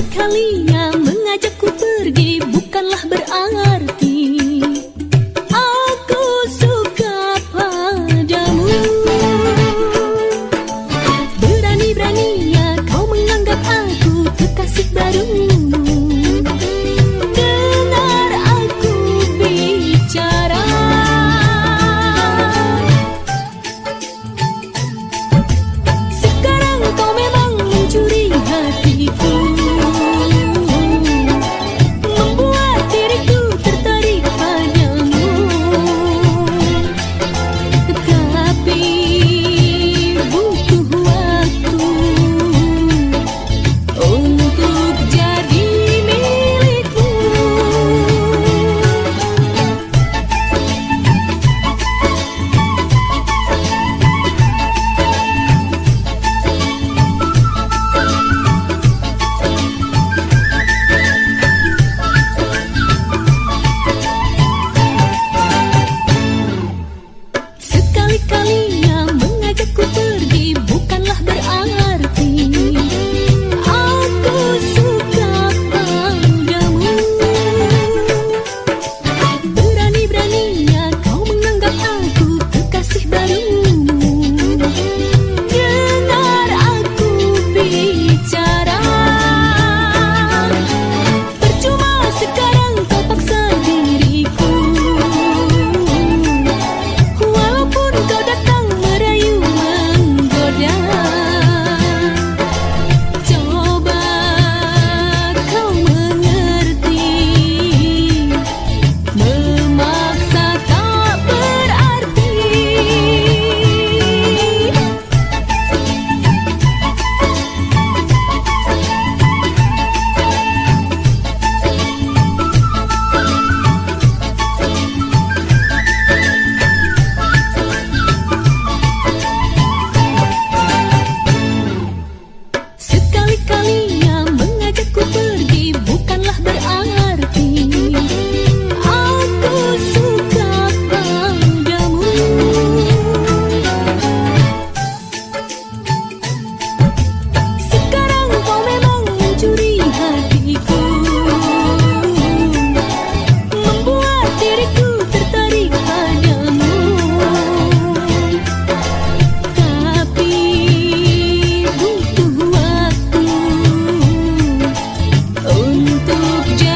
sekalinya mengajakku pergi. Bukanlah berarti Então, tudo